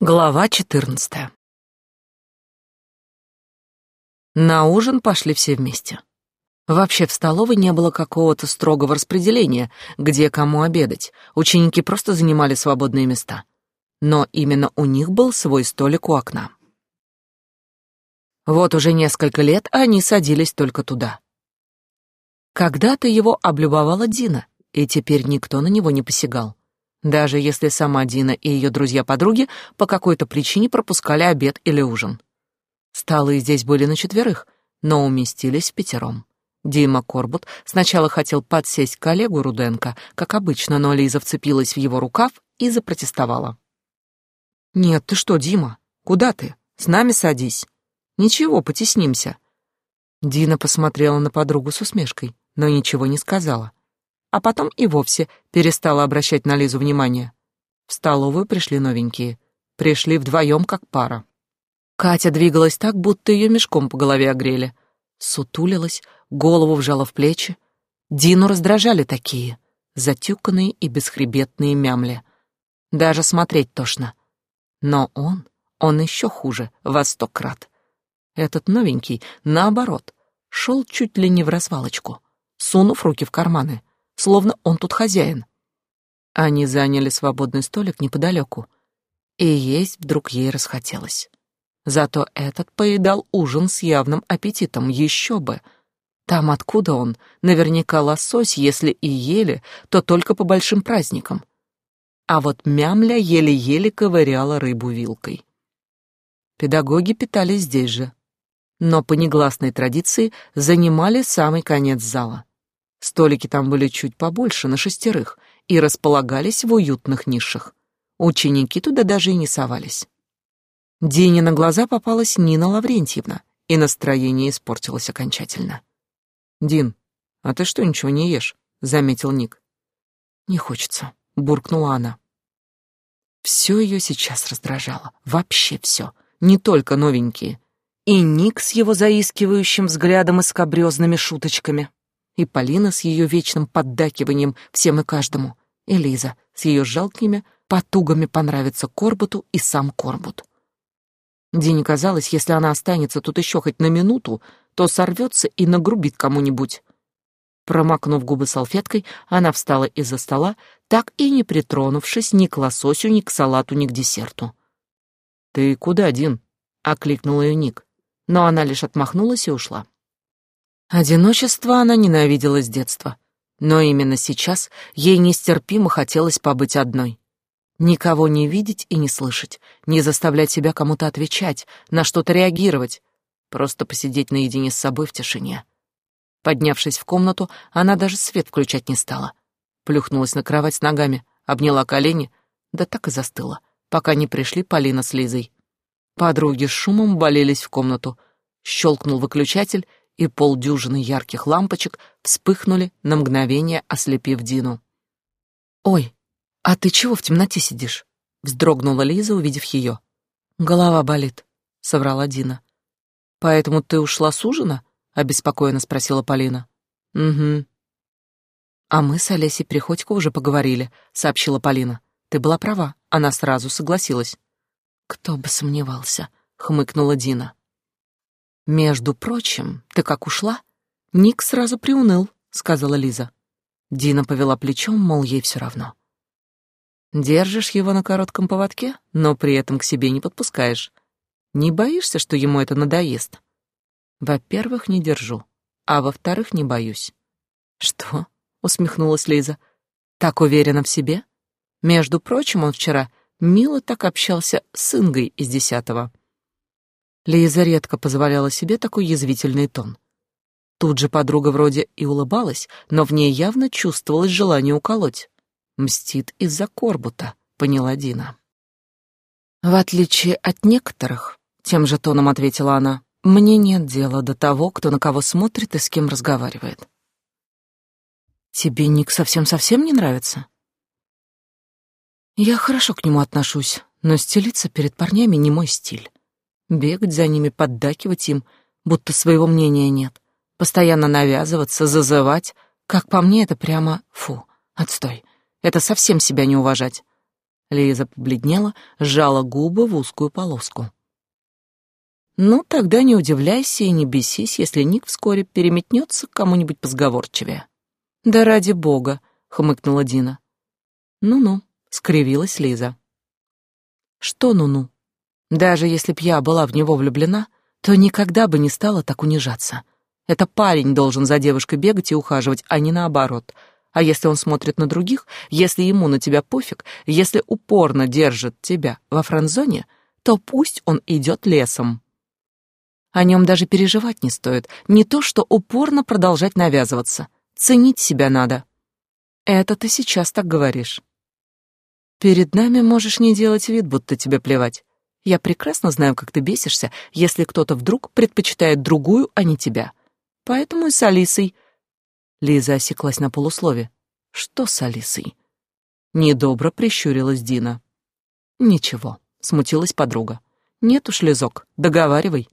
Глава 14. На ужин пошли все вместе. Вообще в столовой не было какого-то строгого распределения, где кому обедать. Ученики просто занимали свободные места. Но именно у них был свой столик у окна. Вот уже несколько лет они садились только туда. Когда-то его облюбовала Дина, и теперь никто на него не посягал даже если сама Дина и ее друзья-подруги по какой-то причине пропускали обед или ужин. Столы здесь были на четверых, но уместились в пятером. Дима Корбут сначала хотел подсесть к коллегу Руденко, как обычно, но Лиза вцепилась в его рукав и запротестовала. «Нет, ты что, Дима? Куда ты? С нами садись. Ничего, потеснимся». Дина посмотрела на подругу с усмешкой, но ничего не сказала а потом и вовсе перестала обращать на Лизу внимание. В столовую пришли новенькие. Пришли вдвоем как пара. Катя двигалась так, будто ее мешком по голове огрели. Сутулилась, голову вжала в плечи. Дину раздражали такие, затюканные и бесхребетные мямли. Даже смотреть тошно. Но он, он еще хуже, во сто крат. Этот новенький, наоборот, шел чуть ли не в развалочку, сунув руки в карманы словно он тут хозяин. Они заняли свободный столик неподалеку, и есть вдруг ей расхотелось. Зато этот поедал ужин с явным аппетитом, еще бы. Там, откуда он, наверняка лосось, если и ели, то только по большим праздникам. А вот мямля еле-еле ковыряла рыбу вилкой. Педагоги питались здесь же, но по негласной традиции занимали самый конец зала. Столики там были чуть побольше, на шестерых, и располагались в уютных нишах. Ученики туда даже и не совались. Дине на глаза попалась Нина Лаврентьевна, и настроение испортилось окончательно. «Дин, а ты что, ничего не ешь?» — заметил Ник. «Не хочется», — буркнула она. Все ее сейчас раздражало, вообще все, не только новенькие. И Ник с его заискивающим взглядом и скобрезными шуточками и Полина с ее вечным поддакиванием всем и каждому, и Лиза с ее жалкими потугами понравиться Корбуту и сам Корбут. Дине казалось, если она останется тут еще хоть на минуту, то сорвется и нагрубит кому-нибудь. Промокнув губы салфеткой, она встала из-за стола, так и не притронувшись ни к лососю, ни к салату, ни к десерту. «Ты куда, Дин?» — окликнул ее Ник, но она лишь отмахнулась и ушла. Одиночество она ненавидела с детства, но именно сейчас ей нестерпимо хотелось побыть одной. Никого не видеть и не слышать, не заставлять себя кому-то отвечать, на что-то реагировать, просто посидеть наедине с собой в тишине. Поднявшись в комнату, она даже свет включать не стала. Плюхнулась на кровать с ногами, обняла колени, да так и застыла, пока не пришли Полина с Лизой. Подруги с шумом болелись в комнату. Щелкнул выключатель, и полдюжины ярких лампочек вспыхнули на мгновение, ослепив Дину. «Ой, а ты чего в темноте сидишь?» — вздрогнула Лиза, увидев ее. «Голова болит», — соврала Дина. «Поэтому ты ушла с ужина?» — обеспокоенно спросила Полина. «Угу». «А мы с Олесей Приходько уже поговорили», — сообщила Полина. «Ты была права, она сразу согласилась». «Кто бы сомневался», — хмыкнула Дина. «Между прочим, ты как ушла?» Ник сразу приуныл, сказала Лиза. Дина повела плечом, мол, ей все равно. Держишь его на коротком поводке, но при этом к себе не подпускаешь. Не боишься, что ему это надоест? Во-первых, не держу, а во-вторых, не боюсь. Что? усмехнулась Лиза. Так уверена в себе? Между прочим, он вчера мило так общался с Ингой из десятого. Лиза редко позволяла себе такой язвительный тон. Тут же подруга вроде и улыбалась, но в ней явно чувствовалось желание уколоть. Мстит из-за Корбута, поняла Дина. В отличие от некоторых, тем же тоном ответила она, мне нет дела до того, кто на кого смотрит и с кем разговаривает. Тебе Ник совсем-совсем не нравится? Я хорошо к нему отношусь, но стелиться перед парнями не мой стиль. Бегать за ними, поддакивать им, будто своего мнения нет. Постоянно навязываться, зазывать. Как по мне, это прямо фу, отстой. Это совсем себя не уважать. Лиза побледнела, сжала губы в узкую полоску. Ну, тогда не удивляйся и не бесись, если Ник вскоре переметнется к кому-нибудь позговорчивее. Да ради бога, хмыкнула Дина. Ну-ну, скривилась Лиза. Что ну-ну? Даже если б я была в него влюблена, то никогда бы не стала так унижаться. Это парень должен за девушкой бегать и ухаживать, а не наоборот. А если он смотрит на других, если ему на тебя пофиг, если упорно держит тебя во франзоне, то пусть он идет лесом. О нем даже переживать не стоит, не то что упорно продолжать навязываться. Ценить себя надо. Это ты сейчас так говоришь. Перед нами можешь не делать вид, будто тебе плевать. Я прекрасно знаю, как ты бесишься, если кто-то вдруг предпочитает другую, а не тебя. Поэтому и с Алисой. Лиза осеклась на полуслове. Что с Алисой? Недобро прищурилась Дина. Ничего, смутилась подруга. Нет уж, Лизок, договаривай.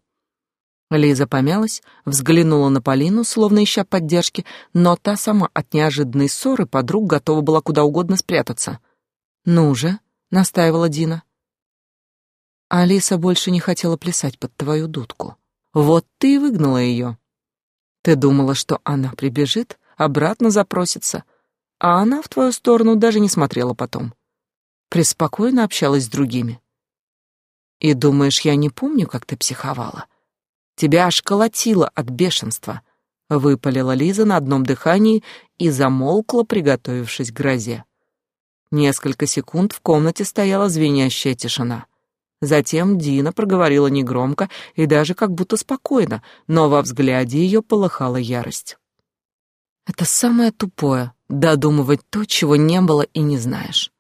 Лиза помялась, взглянула на Полину, словно ища поддержки, но та сама от неожиданной ссоры подруг готова была куда угодно спрятаться. «Ну же», — настаивала Дина. Алиса больше не хотела плясать под твою дудку. Вот ты и выгнала ее. Ты думала, что она прибежит, обратно запросится, а она в твою сторону даже не смотрела потом. Преспокойно общалась с другими. И думаешь, я не помню, как ты психовала? Тебя аж колотило от бешенства. Выпалила Лиза на одном дыхании и замолкла, приготовившись к грозе. Несколько секунд в комнате стояла звенящая тишина. Затем Дина проговорила негромко и даже как будто спокойно, но во взгляде ее полыхала ярость. «Это самое тупое — додумывать то, чего не было и не знаешь.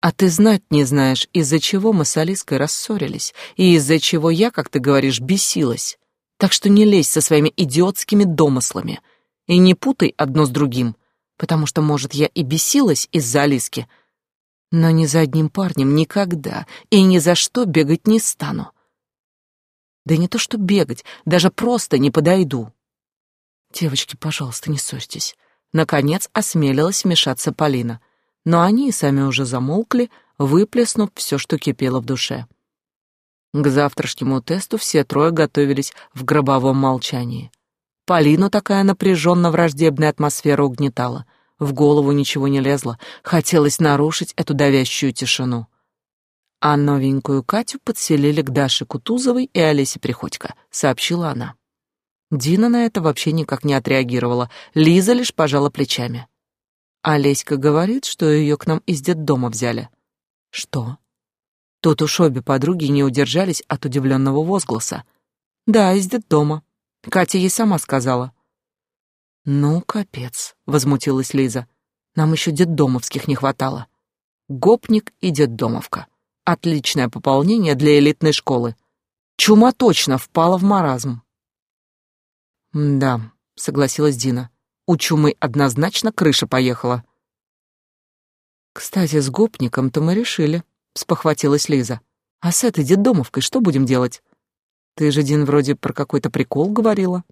А ты знать не знаешь, из-за чего мы с Алиской рассорились, и из-за чего я, как ты говоришь, бесилась. Так что не лезь со своими идиотскими домыслами и не путай одно с другим, потому что, может, я и бесилась из-за Алиски, — но ни за одним парнем никогда и ни за что бегать не стану. Да не то что бегать, даже просто не подойду. Девочки, пожалуйста, не ссорьтесь. Наконец осмелилась вмешаться Полина, но они и сами уже замолкли, выплеснув все, что кипело в душе. К завтрашнему тесту все трое готовились в гробовом молчании. Полину такая напряженно-враждебная атмосфера угнетала — в голову ничего не лезло, хотелось нарушить эту давящую тишину. А новенькую Катю подселили к Даше Кутузовой и Олесе Приходько, сообщила она. Дина на это вообще никак не отреагировала, Лиза лишь пожала плечами. Олеська говорит, что ее к нам из детдома взяли. Что? Тут уж обе подруги не удержались от удивленного возгласа. Да, из детдома. Катя ей сама сказала. «Ну, капец», — возмутилась Лиза. «Нам еще детдомовских не хватало. Гопник и детдомовка. Отличное пополнение для элитной школы. Чума точно впала в маразм». «Да», — согласилась Дина. «У чумы однозначно крыша поехала». «Кстати, с гопником-то мы решили», — спохватилась Лиза. «А с этой детдомовкой что будем делать? Ты же, Дин, вроде про какой-то прикол говорила».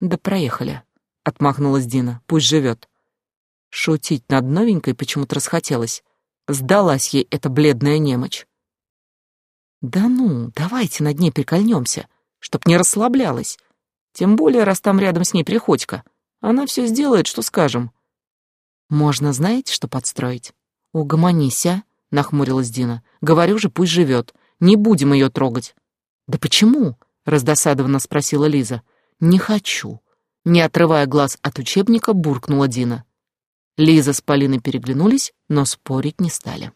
«Да проехали», отмахнулась Дина. Пусть живет. Шутить над новенькой почему-то расхотелось. Сдалась ей эта бледная немочь. Да ну, давайте над ней прикольнемся, чтоб не расслаблялась. Тем более, раз там рядом с ней Приходько. Она все сделает, что скажем. Можно, знаете, что подстроить? Угомонись, а? Нахмурилась Дина. Говорю же, пусть живет. Не будем ее трогать. Да почему? Раздосадованно спросила Лиза. Не хочу. Не отрывая глаз от учебника, буркнула Дина. Лиза с Полиной переглянулись, но спорить не стали.